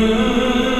Mm-hmm.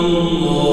الله